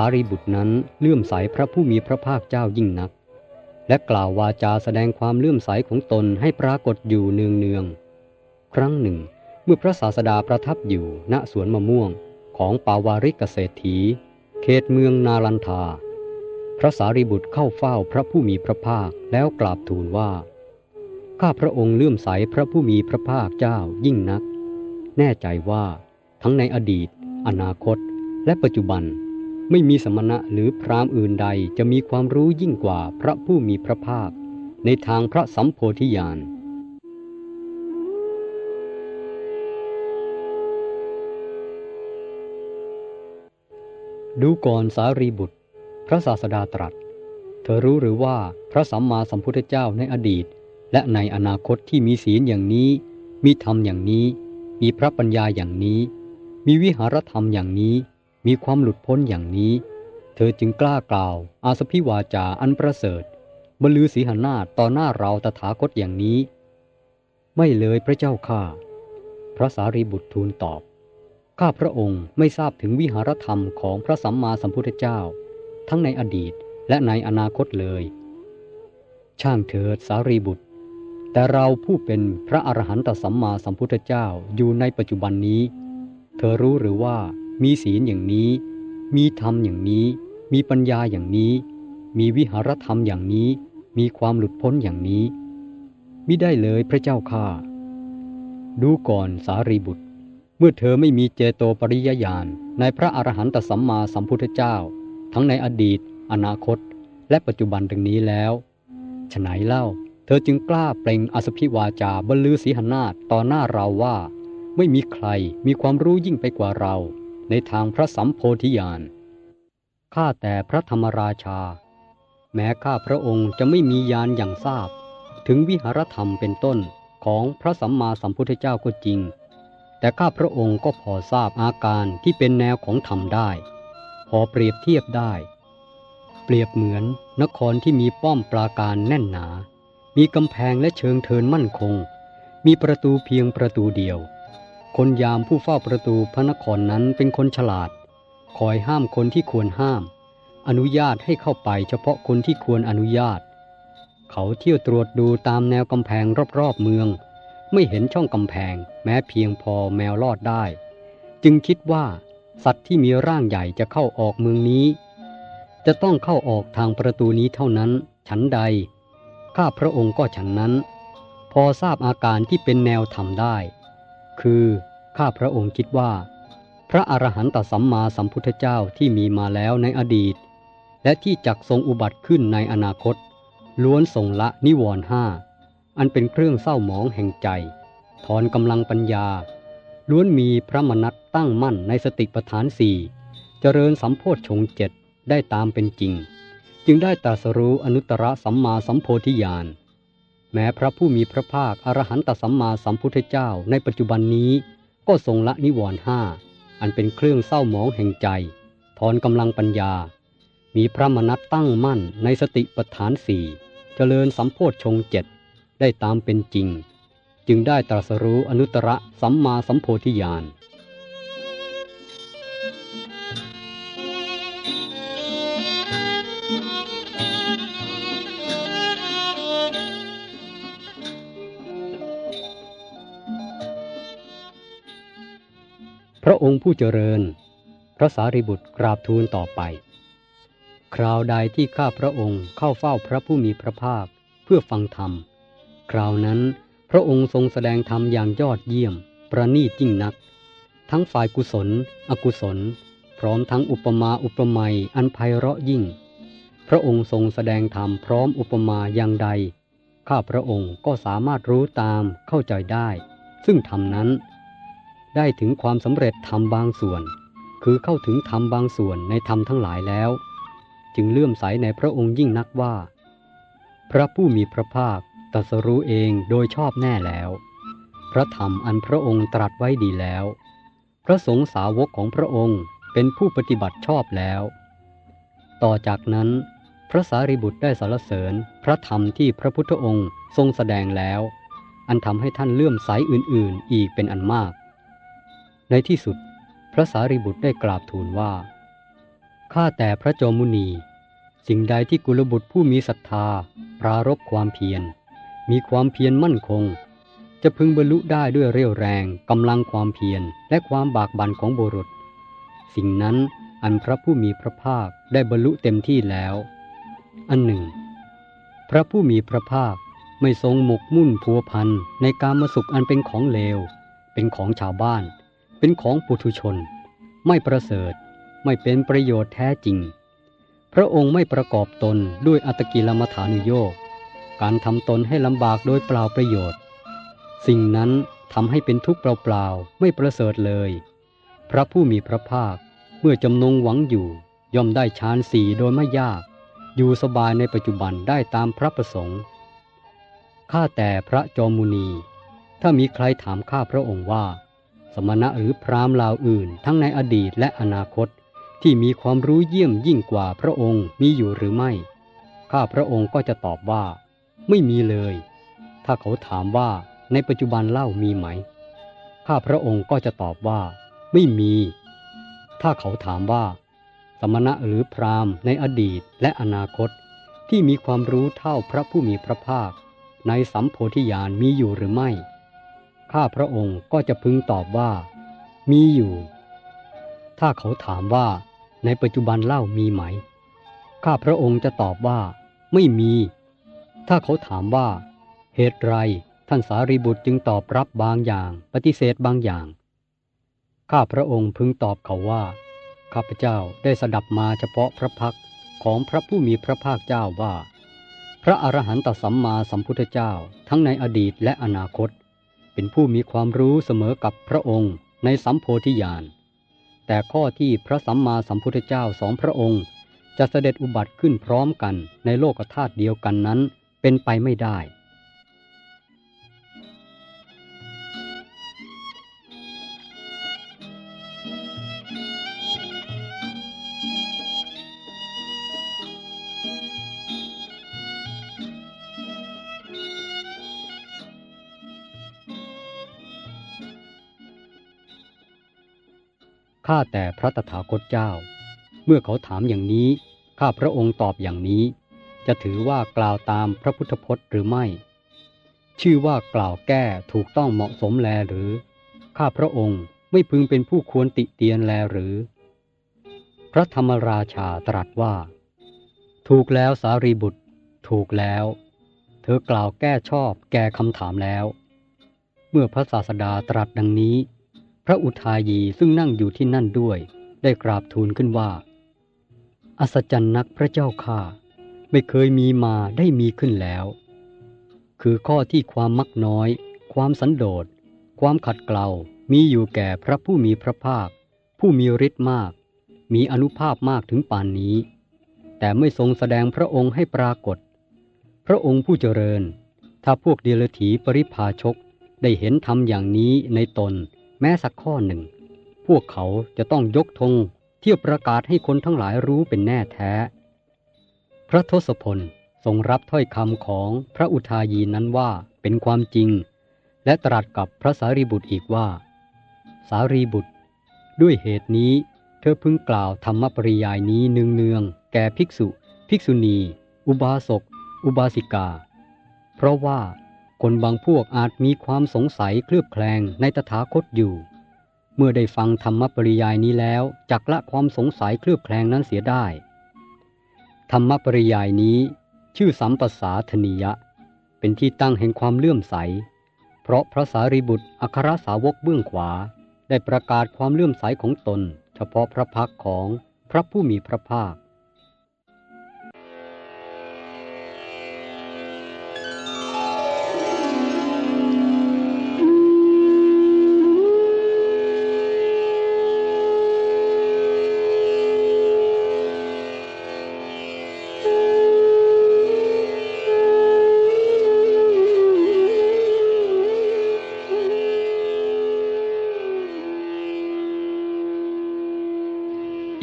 สารีบุตรนั้นเลื่อมใสพระผู้มีพระภาคเจ้ายิ่งนัก และกล่าววาจาแสดงความเลื่อมใสของตนให้ปรากฏอยู่เนืองเนือง ครั้งหนึ่ง เมื่อพระศาสดาประทับอยู่ณสวนมะม่วงของปาวาริกเศรษฐีเขตเมืองนาลันทา พระสารีบุตรเข้าเฝ้าพระผู้มีพระภาคแล้วกราบทูลว่า ข้าพระองค์เลื่อมใสพระผู้มีพระภาคเจ้ายิ่งนัก แน่ใจว่าทั้งในอดีต อนาคต และปัจจุบัน ไม่มีสมณะหรือพราหมณ์อื่นใดจะมีความรู้ยิ่งกว่าพระผู้มีพระภาค ในทางพระสัมโพธิญาณดูก่อนสารีบุตร พระศาสดาตรัส เธอรู้หรือว่าพระสัมมาสัมพุทธเจ้าในอดีต และในอนาคตที่มีศีลอย่างนี้ มีธรรมอย่างนี้ มีพระปัญญาอย่างนี้ มีวิหารธรรมอย่างนี้ มีความหลุดพ้นอย่างนี้ เธอจึงกล้ากล่าว อาสพิวาจาอันประเสริฐบรรลือสีหนาต่อหน้าเราตถาคตอย่างนี้ ไม่เลยพระเจ้าข้าพระสารีบุตรทูลตอบ ข้าพระองค์ไม่ทราบถึงวิหารธรรมของพระสัมมาสัมพุทธเจ้า ทั้งในอดีตและในอนาคตเลย ช่างเถิดสารีบุตร แต่เราผู้เป็นพระอรหันตสัมมาสัมพุทธเจ้าอยู่ในปัจจุบันนี้ เธอรู้หรือว่า มีศีลอย่างนี้ มีธรรมอย่างนี้ มีปัญญาอย่างนี้ มีวิหารธรรมอย่างนี้ มีความหลุดพ้นอย่างนี้มิได้เลยพระเจ้าข้าดูก่อนสารีบุตร เมื่อเธอไม่มีเจโตปริยญาณในพระอรหันตสัมมาสัมพุทธเจ้า ทั้งในอดีต อนาคต และปัจจุบันดังนี้แล้วฉไหนเล่า เธอจึงกล้าเปล่งอสพิวาจาบรรลือสีหนาฏต่อหน้าเราว่า ไม่มีใครมีความรู้ยิ่งไปกว่าเรา ในทางพระสัมโพธิญาณ ข้าแต่พระธรรมราชา แม้ข้าพระองค์จะไม่มีญาณอย่างทราบ ถึงวิหารธรรมเป็นต้นของพระสัมมาสัมพุทธเจ้าก็จริง แต่ข้าพระองค์ก็พอทราบอาการที่เป็นแนวของธรรมได้ พอเปรียบเทียบได้ เปรียบเหมือนนครที่มีป้อมปราการแน่นหนา มีกำแพงและเชิงเทินมั่นคง มีประตูเพียงประตูเดียว คนยามผู้เฝ้าประตูพระนครนั้นเป็นคนฉลาด คอยห้ามคนที่ควรห้าม อนุญาตให้เข้าไปเฉพาะคนที่ควรอนุญาต เขาเที่ยวตรวจดูตามแนวกำแพงรอบๆเมือง ไม่เห็นช่องกำแพง แม้เพียงพอแมวรอดได้ จึงคิดว่า สัตว์ที่มีร่างใหญ่จะเข้าออกเมืองนี้ จะต้องเข้าออกทางประตูนี้เท่านั้น ฉันใด ข้าพระองค์ก็ฉันนั้น พอทราบอาการที่เป็นแนวทำได้ คือข้าพระองค์คิดว่า พระอรหันตสัมมาสัมพุทธเจ้าที่มีมาแล้วในอดีต และที่จักทรงอุบัติขึ้นในอนาคต ล้วนทรงละนิวรณ์ห้าอันเป็นเครื่องเศร้าหมองแห่งใจ ถอนกำลังปัญญา ล้วนมีพระมนัตตั้งมั่นในสติปัฏฐานสี่เจริญสัมโพธชงเจ็ดได้ตามเป็นจริง จึงได้ตรัสรู้อนุตตรสัมมาสัมโพธิญาณ แม้พระผู้มีพระภาคอรหันตสัมมาสัมพุทธเจ้าในปัจจุบันนี้ ก็ทรงละนิวรณ์ห้าอันเป็นเครื่องเศร้าหมองแห่งใจ ถอนกำลังปัญญา มีพระมนัตตั้งมั่นในสติปัฏฐานสี่เจริญสัมโพธชงเจ็ดได้ตามเป็นจริง จึงได้ตรัสรู้อนุตตรสัมมาสัมโพธิญาณ ระองค์ผู้เจริญ พระสารีบุตรกราบทูลต่อไป คราวใดที่ข้าพระองค์เข้าเฝ้าพระผู้มีพระภาคเพื่อฟังธรรม คราวนั้นพระองค์ทรงแสดงธรรมอย่างยอดเยี่ยม ประณีตยิ่งนัก ทั้งฝ่ายกุศล อกุศล พร้อมทั้งอุปมาอุปไมยอันไพเราะยิ่ง พระองค์ทรงแสดงธรรมพร้อมอุปมาอย่างใด ข้าพระองค์ก็สามารถรู้ตามเข้าใจได้ ซึ่งธรรมนั้น ได้ถึงความสำเร็จธรรมบางส่วน คือเข้าถึงธรรมบางส่วนในธรรมทั้งหลายแล้ว จึงเลื่อมใสในพระองค์ยิ่งนักว่า พระผู้มีพระภาคตรัสรู้เองโดยชอบแน่แล้ว พระธรรมอันพระองค์ตรัสไว้ดีแล้ว พระสงฆ์สาวกของพระองค์เป็นผู้ปฏิบัติชอบแล้ว ต่อจากนั้น พระสารีบุตรได้สรรเสริญพระธรรมที่พระพุทธองค์ทรงแสดงแล้ว อันทำให้ท่านเลื่อมใสอื่นๆ อีกเป็นอันมาก ในที่สุดพระสารีบุตรได้กราบทูลว่า ข้าแต่พระจอมุนี สิ่งใดที่กุลบุตรผู้มีศรัทธา ปรารบความเพียร มีความเพียรมั่นคง จะพึงบรรลุได้ด้วยเรี่ยวแรงกำลังความเพียรและความบากบั่นของบุรุษ สิ่งนั้นอันพระผู้มีพระภาคได้บรรลุเต็มที่แล้ว อันหนึ่ง พระผู้มีพระภาคไม่ทรงหมกมุ่นพัวพันในการมาสุขอันเป็นของเลว เป็นของชาวบ้าน เป็นของปุถุชน ไม่ประเสริฐ ไม่เป็นประโยชน์แท้จริง พระองค์ไม่ประกอบตนด้วยอัตกิลมัฐานุโยกการทำตนให้ลำบากโดยเปล่าประโยชน์ สิ่งนั้นทำให้เป็นทุกข์เปล่าๆ ไม่ประเสริฐเลย พระผู้มีพระภาคเมื่อจำนงหวังอยู่ ย่อมได้ฌานสี่โดยไม่ยาก อยู่สบายในปัจจุบันได้ตามพระประสงค์ ข้าแต่พระจอมุนี ถ้ามีใครถามข้าพระองค์ว่า มณะหรือพราหมณ์ลาวอื่น ทั้งในอดีตและอนาคต ที่มีความรู้เยี่ยมยิ่งกว่าพระองค์มีอยู่หรือไม่ ข้าพระองค์ก็จะตอบว่า ไม่มีเลย ถ้าเขาถามว่าในปัจจุบันเล่ามีไหม ข้าพระองค์ก็จะตอบว่า ไม่มี ถ้าเขาถามว่า สมณะหรือพราหมณ์ในอดีตและอนาคต ที่มีความรู้เท่าพระผู้มีพระภาค ในสัมโพธิญาณมีอยู่หรือไม่ ข้าพระองค์ก็จะพึงตอบว่า มีอยู่ ถ้าเขาถามว่าในปัจจุบันเล่ามีไหม ข้าพระองค์จะตอบว่า ไม่มี ถ้าเขาถามว่า เหตุไรท่านสารีบุตรจึงตอบรับบางอย่าง ปฏิเสธบางอย่าง ข้าพระองค์พึงตอบเขาว่า ข้าพเจ้าได้สดับมาเฉพาะพระพักของพระผู้มีพระภาคเจ้าว่า พระอรหันตสัมมาสัมพุทธเจ้าทั้งในอดีตและอนาคต เป็นผู้มีความรู้เสมอกับพระองค์ในสัมโพธิญาณ แต่ข้อที่พระสัมมาสัมพุทธเจ้าสองพระองค์ จะเสด็จอุบัติขึ้นพร้อมกันในโลกธาตุเดียวกันนั้นเป็นไปไม่ได้ ข้าแต่พระตถาคตเจ้า เมื่อเขาถามอย่างนี้ ข้าพระองค์ตอบอย่างนี้ จะถือว่ากล่าวตามพระพุทธพจน์หรือไม่ ชื่อว่ากล่าวแก้ถูกต้องเหมาะสมแลหรือ ข้าพระองค์ไม่พึงเป็นผู้ควรติเตียนแลหรือ พระธรรมราชาตรัสว่า ถูกแล้วสารีบุตร ถูกแล้ว เธอกล่าวแก้ชอบแก่คำถามแล้ว เมื่อพระศาสดาตรัสดังนี้ ระอุทายีซึ่งนั่งอยู่ที่นั่นด้วย ได้กราบทูลขึ้นว่า อัศจรรย์นักพระเจ้าข้าไม่เคยมีมาได้มีขึ้นแล้ว คือข้อที่ความมักน้อย ความสันโดษ ความขัดเกลา มีอยู่แก่พระผู้มีพระภาค ผู้มีฤทธิ์มาก มีอนุภาพมากถึงป่านนี้ แต่ไม่ทรงแสดงพระองค์ให้ปรากฏ พระองค์ผู้เจริญ ถ้าพวกเดลถีปริพาชกได้เห็นทำอย่างนี้ในตน แม้สักข้อหนึ่ง พวกเขาจะต้องยกธงเที่ยวประกาศให้คนทั้งหลายรู้เป็นแน่แท้ พระทศพลทรงรับถ้อยคำของพระอุทายีนั้นว่าเป็นความจริง และตรัสกับพระสารีบุตรอีกว่า สารีบุตร ด้วยเหตุนี้ เธอพึงกล่าวธรรมปริยายนี้เนืองๆแก่ภิกษุ ภิกษุณี อุบาสก อุบาสิกา เพราะว่า คนบางพวกอาจมีความสงสัยเคลือบแคลงในตถาคตอยู่ เมื่อได้ฟังธรรมปริยายนี้แล้วจักละความสงสัยเคลือบแคลงนั้นเสียได้ ธรรมปริยายนี้ชื่อสัมปสาธนิยะ เป็นที่ตั้งแห่งความเลื่อมใส เพราะพระสารีบุตรอัครสาวกเบื้องขวา ได้ประกาศความเลื่อมใสของตน เฉพาะพระพักของพระผู้มีพระภาค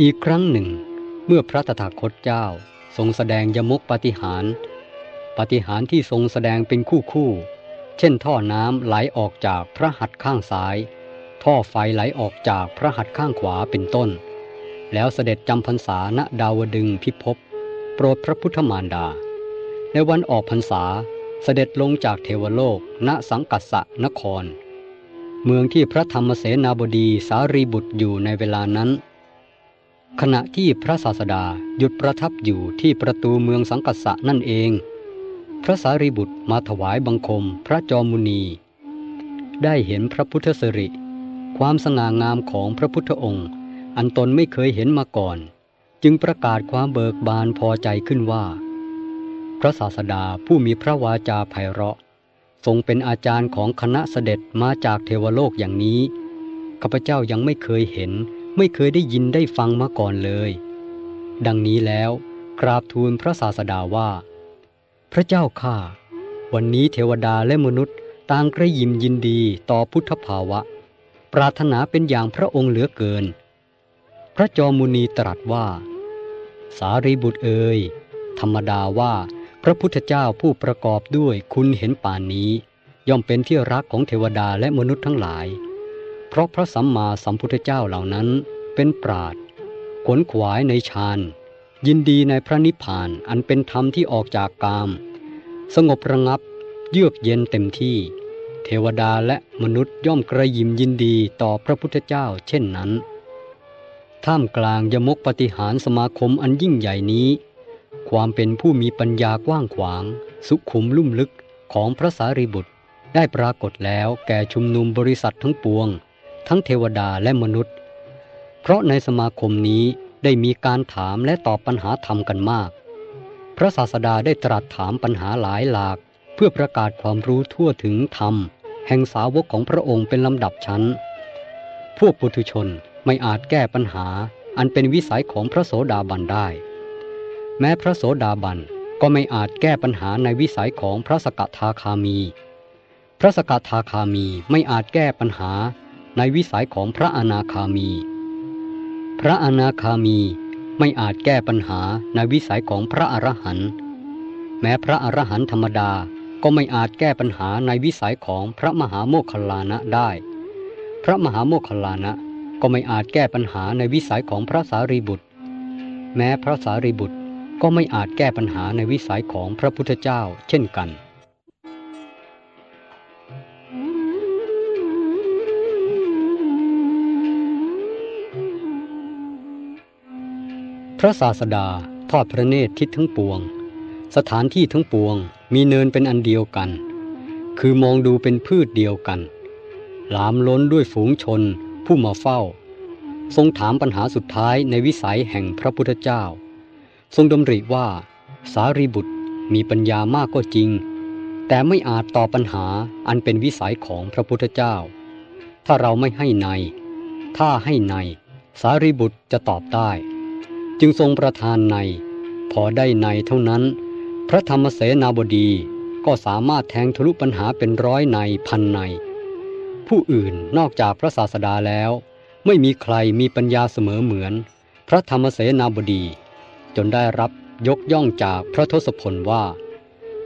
อีกครั้งหนึ่ง เมื่อพระตถาคตเจ้าทรงแสดงยมกปฏิหารปฏิหารที่ทรงแสดงเป็นคู่คู่ เช่นท่อน้ำไหลออกจากพระหัตถ์ข้างซ้าย ท่อไฟไหลออกจากพระหัตถ์ข้างขวาเป็นต้น แล้วเสด็จจำพรรษาณดาวดึงพิภพโปรดพระพุทธมารดา ในวันออกพรรษาเสด็จลงจากเทวโลก ณสังกัสสะนคร เมืองที่พระธรรมเสนาบดีสารีบุตรอยู่ในเวลานั้น ขณะที่พระศาสดาหยุดประทับอยู่ที่ประตูเมืองสังกัสสะนั่นเอง พระสารีบุตรมาถวายบังคมพระจอมุนี ได้เห็นพระพุทธสิริ ความสง่างามของพระพุทธองค์ อันตนไม่เคยเห็นมาก่อน จึงประกาศความเบิกบานพอใจขึ้นว่า พระศาสดาผู้มีพระวาจาไพเราะ ทรงเป็นอาจารย์ของคณะเสด็จมาจากเทวโลกอย่างนี้ข้าพเจ้ายังไม่เคยเห็น ไม่เคยได้ยินได้ฟังมาก่อนเลย ดังนี้แล้วกราบทูลพระศาสดาว่า พระเจ้าข้าวันนี้เทวดาและมนุษย์ต่างกระยิมยินดีต่อพุทธภาวะ ปรารถนาเป็นอย่างพระองค์เหลือเกิน พระจอมุนีตรัสว่า สารีบุตรเอ่ยธรรมดาว่าพระพุทธเจ้าผู้ประกอบด้วยคุณเห็นป่านนี้ ย่อมเป็นที่รักของเทวดาและมนุษย์ทั้งหลาย เพราะพระสัมมาสัมพุทธเจ้าเหล่านั้นเป็นปราดขนขวายในฌานยินดีในพระนิพพานอันเป็นธรรมที่ออกจากกาม สงบระงับ เยือกเย็นเต็มที่ เทวดาและมนุษย์ย่อมกระยิมยินดีต่อพระพุทธเจ้าเช่นนั้น ท่ามกลางยมกปฏิหารสมาคมอันยิ่งใหญ่นี้ ความเป็นผู้มีปัญญากว้างขวาง สุขุมลุ่มลึกของพระสารีบุตรได้ปรากฏแล้วแก่ชุมนุมบริษัททั้งปวง ทั้งเทวดาและมนุษย์ เพราะในสมาคมนี้ได้มีการถามและตอบปัญหาธรรมกันมาก พระศาสดาได้ตรัสถามปัญหาหลายหลาก เพื่อประกาศความรู้ทั่วถึงธรรม แห่งสาวกของพระองค์เป็นลำดับชั้น พวกปุถุชนไม่อาจแก้ปัญหาอันเป็นวิสัยของพระโสดาบันได้ แม้พระโสดาบันก็ไม่อาจแก้ปัญหาในวิสัยของพระสกทาคามี พระสกทาคามีไม่อาจแก้ปัญหา ในวิสัยของพระอนาคามี พระอนาคามีไม่อาจแก้ปัญหาในวิสัยของพระอรหันต์แม้พระอรหันต์ธรรมดาก็ไม่อาจแก้ปัญหาในวิสัยของพระมหาโมคคลานะได้ พระมหาโมคคลานะก็ไม่อาจแก้ปัญหาในวิสัยของพระสารีบุตร แม้พระสารีบุตรก็ไม่อาจแก้ปัญหาในวิสัยของพระพุทธเจ้า เช่นกัน พระศาสดาทอดพระเนตรทิศทั้งปวง สถานที่ทั้งปวงมีเนินเป็นอันเดียวกัน คือมองดูเป็นพืชเดียวกัน หลามล้นด้วยฝูงชนผู้มาเฝ้า ทรงถามปัญหาสุดท้ายในวิสัยแห่งพระพุทธเจ้า ทรงดำริว่า สารีบุตรมีปัญญามากก็จริง แต่ไม่อาจตอบปัญหาอันเป็นวิสัยของพระพุทธเจ้า ถ้าเราไม่ให้ใน ถ้าให้ใน สารีบุตรจะตอบได้ จึงทรงประทานใน พอได้ในเท่านั้น พระธรรมเสนาบดีก็สามารถแทงทะลุปัญหาเป็นร้อยในพันใน ผู้อื่นนอกจากพระศาสดาแล้ว ไม่มีใครมีปัญญาเสมอเหมือน พระธรรมเสนาบดี จนได้รับยกย่องจากพระทศพลว่า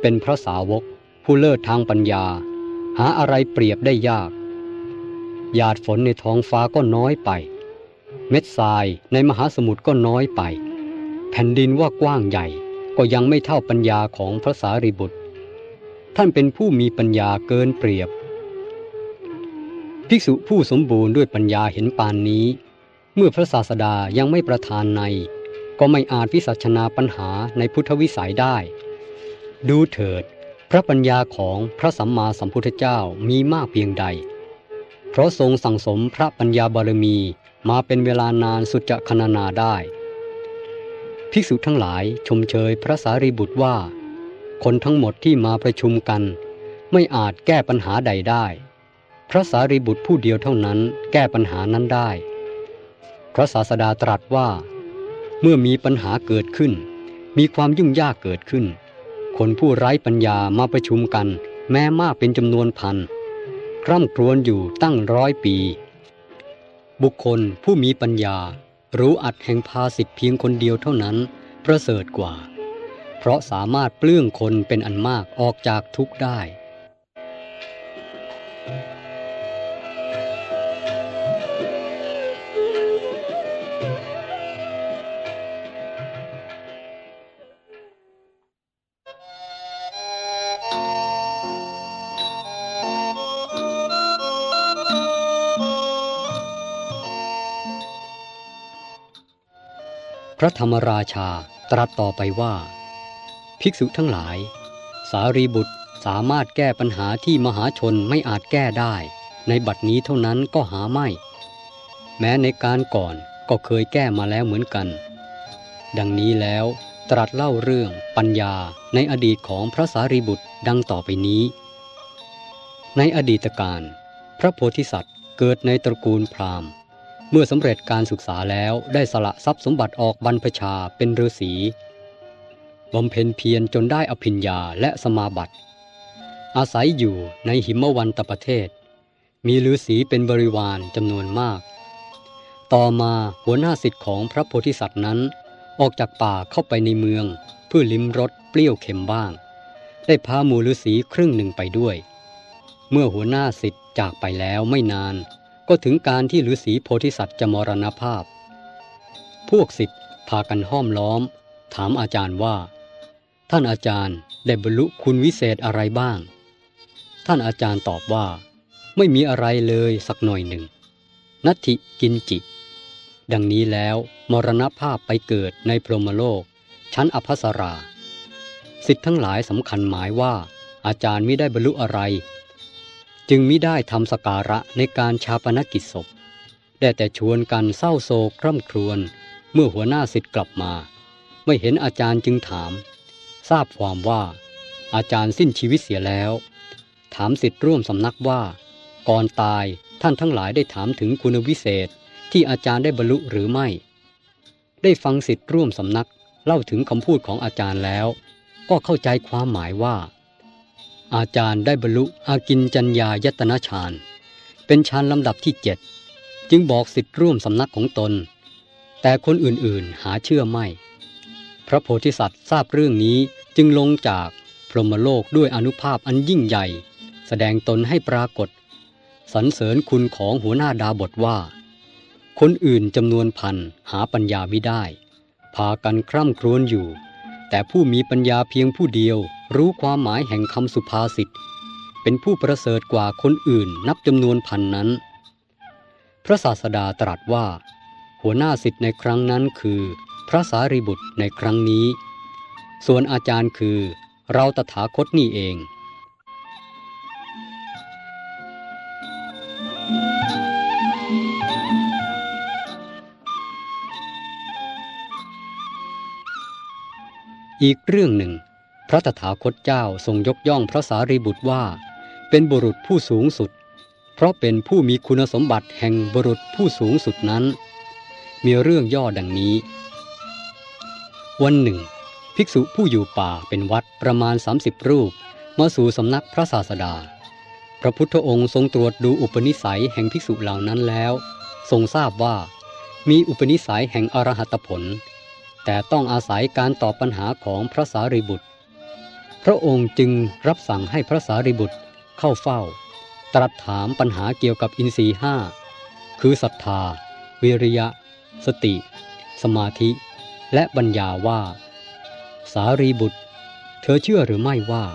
เป็นพระสาวกผู้เลิศทางปัญญา หาอะไรเปรียบได้ยาก หยาดฝนในท้องฟ้าก็น้อยไป เม็ดทรายในมหาสมุทรก็น้อยไป แผ่นดินว่ากว้างใหญ่ ก็ยังไม่เท่าปัญญาของพระสารีบุตร ท่านเป็นผู้มีปัญญาเกินเปรียบ ภิกษุผู้สมบูรณ์ด้วยปัญญาเห็นปานนี้ เมื่อพระศาสดายังไม่ประทานใน ก็ไม่อาจวิสัชนาปัญหาในพุทธวิสัยได้ ดูเถิด พระปัญญาของพระสัมมาสัมพุทธเจ้ามีมากเพียงใด เพราะทรงสั่งสมพระปัญญาบารมี มาเป็นเวลานานสุดจะคณนาได้ ภิกษุทั้งหลายชมเชยพระสารีบุตรว่า คนทั้งหมดที่มาประชุมกัน ไม่อาจแก้ปัญหาใดได้ พระสารีบุตรผู้เดียวเท่านั้นแก้ปัญหานั้นได้ พระศาสดาตรัสว่า เมื่อมีปัญหาเกิดขึ้น มีความยุ่งยากเกิดขึ้น คนผู้ไร้ปัญญามาประชุมกัน แม้มากเป็นจำนวนพันคร่ำครวญอยู่ตั้งร้อยปี บุคคลผู้มีปัญญา รู้อัดแห่งภาสิทธิเพียงคนเดียวเท่านั้น ประเสริฐกว่า เพราะสามารถเปลื้องคนเป็นอันมากออกจากทุกข์ได้ พระธรรมราชาตรัสต่อไปว่า ภิกษุทั้งหลาย สารีบุตรสามารถแก้ปัญหาที่มหาชนไม่อาจแก้ได้ ในบัดนี้เท่านั้นก็หาไม่ แม้ในการก่อนก็เคยแก้มาแล้วเหมือนกัน ดังนี้แล้วตรัสเล่าเรื่องปัญญาในอดีตของพระสารีบุตรดังต่อไปนี้ ในอดีตการ พระโพธิสัตว์เกิดในตระกูลพราหมณ์ เมื่อสำเร็จการศึกษาแล้วได้สละทรัพย์สมบัติออกบรรพชาเป็นฤาษีบำเพ็ญเพียรจนได้อภิญญาและสมาบัติ อาศัยอยู่ในหิมวันตประเทศ มีฤาษีเป็นบริวารจำนวนมาก ต่อมาหัวหน้าสิทธิ์ของพระโพธิสัตว์นั้น ออกจากป่าเข้าไปในเมือง เพื่อลิ้มรสเปรี้ยวเค็มบ้าง ได้พาหมูฤาษีครึ่งหนึ่งไปด้วย เมื่อหัวหน้าสิทธิ์จากไปแล้วไม่นาน ก็ถึงการที่ฤาษีโพธิสัตว์จะมรณภาพ พวกสิทธ์พากันห้อมล้อม ถามอาจารย์ว่า ท่านอาจารย์ได้บรรลุคุณวิเศษอะไรบ้าง ท่านอาจารย์ตอบว่า ไม่มีอะไรเลยสักหน่อยหนึ่ง นัตถิกินจิ ดังนี้แล้วมรณภาพไปเกิดในพรหมโลก ชั้นอภัสรา สิทธิ์ทั้งหลายสำคัญหมายว่า อาจารย์ไม่ได้บรรลุอะไร จึงมิได้ทำสการะในการชาปนกิจศพ ได้แต่ชวนกันเศร้าโศกคร่ำครวญเมื่อหัวหน้าสิทธิ์กลับมา ไม่เห็นอาจารย์จึงถาม ทราบความว่าอาจารย์สิ้นชีวิตเสียแล้ว ถามสิทธิ์ร่วมสำนักว่า ก่อนตายท่านทั้งหลายได้ถามถึงคุณวิเศษที่อาจารย์ได้บรรลุหรือไม่ ได้ฟังสิทธิ์ร่วมสำนักเล่าถึงคำพูดของอาจารย์แล้ว ก็เข้าใจความหมายว่า อาจารย์ได้บรรลุอากินจัญญายตนะฌาน เป็นฌานลำดับที่เจ็ดจึงบอกสิทธิ์ร่วมสำนักของตน แต่คนอื่นๆหาเชื่อไม่ พระโพธิสัตว์ทราบเรื่องนี้จึงลงจากพรหมโลกด้วยอนุภาพอันยิ่งใหญ่ แสดงตนให้ปรากฏ สรรเสริญคุณของหัวหน้าดาบทว่า คนอื่นจำนวนพันหาปัญญาไม่ได้ พากันคร่ำครวญอยู่ แต่ผู้มีปัญญาเพียงผู้เดียวรู้ความหมายแห่งคำสุภาษิต เป็นผู้ประเสริฐกว่าคนอื่นนับจำนวนพันนั้น พระศาสดาตรัสว่า หัวหน้าสิทธิ์ในครั้งนั้นคือ พระสารีบุตรในครั้งนี้ ส่วนอาจารย์คือเราตถาคตนี่เอง อีกเรื่องหนึ่ง พระตถาคตเจ้าทรงยกย่องพระสารีบุตรว่า เป็นบุรุษผู้สูงสุด เพราะเป็นผู้มีคุณสมบัติแห่งบุรุษผู้สูงสุดนั้น มีเรื่องย่อดังนี้ วันหนึ่ง ภิกษุผู้อยู่ป่าเป็นวัดประมาณ 30 รูป มาสู่สำนักพระศาสดา พระพุทธองค์ทรงตรวจดูอุปนิสัยแห่งภิกษุเหล่านั้นแล้ว ทรงทราบว่า มีอุปนิสัยแห่งอรหัตผล แต่ต้องอาศัยการตอบปัญหาของพระสารีบุตร พระองค์จึงรับสั่งให้พระสารีบุตรเข้าเฝ้า ตรัสถามปัญหาเกี่ยวกับอินทรีห้าคือศรัทธา วิริยะ สติ สมาธิ และปัญญาว่า สารีบุตร เธอเชื่อหรือไม่ว่า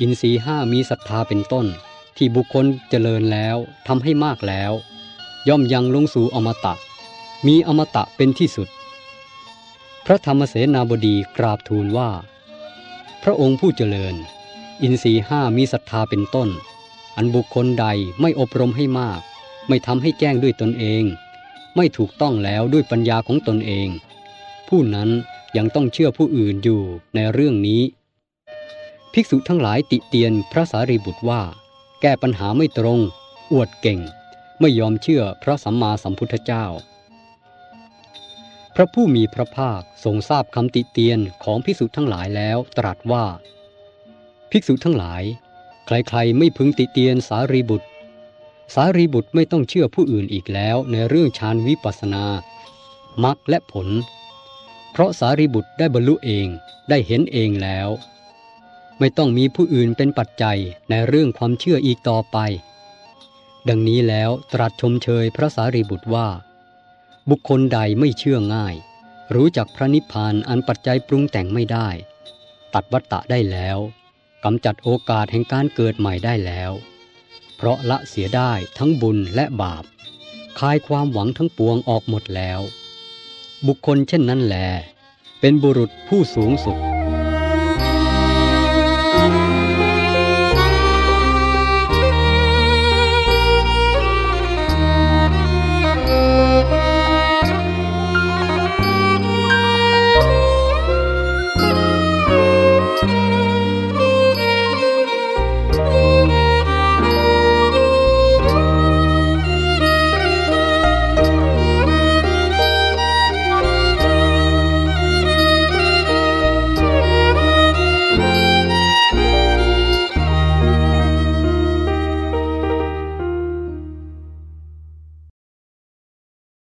อินทรีห้ามีศรัทธาเป็นต้นที่บุคคลเจริญแล้วทำให้มากแล้ว ย่อมยังลงสู่อมตะ มีอมตะเป็นที่สุด พระธรรมเสนาบดีกราบทูลว่า พระองค์ผู้เจริญ อินทรีห้ามีศรัทธาเป็นต้น อันบุคคลใดไม่อบรมให้มาก ไม่ทำให้แจ้งด้วยตนเอง ไม่ถูกต้องแล้วด้วยปัญญาของตนเอง ผู้นั้นยังต้องเชื่อผู้อื่นอยู่ในเรื่องนี้ ภิกษุทั้งหลายติเตียนพระสารีบุตรว่า แก้ปัญหาไม่ตรง อวดเก่ง ไม่ยอมเชื่อพระสัมมาสัมพุทธเจ้า พระผู้มีพระภาคทรงทราบคำติเตียนของภิกษุทั้งหลายแล้วตรัสว่า ภิกษุทั้งหลาย ใครๆไม่พึงติเตียนสารีบุตร สารีบุตรไม่ต้องเชื่อผู้อื่นอีกแล้วในเรื่องฌานวิปัสสนามรรคและผล เพราะสารีบุตรได้บรรลุเองได้เห็นเองแล้ว ไม่ต้องมีผู้อื่นเป็นปัจจัยในเรื่องความเชื่ออีกต่อไป ดังนี้แล้วตรัสชมเชยพระสารีบุตรว่า บุคคลใดไม่เชื่อง่าย รู้จักพระนิพพานอันปัจจัยปรุงแต่งไม่ได้ ตัดวัตตะได้แล้วกำจัดโอกาสแห่งการเกิดใหม่ได้แล้ว เพราะละเสียได้ทั้งบุญและบาปคลายความหวังทั้งปวงออกหมดแล้ว บุคคลเช่นนั้นแหลเป็นบุรุษผู้สูงสุด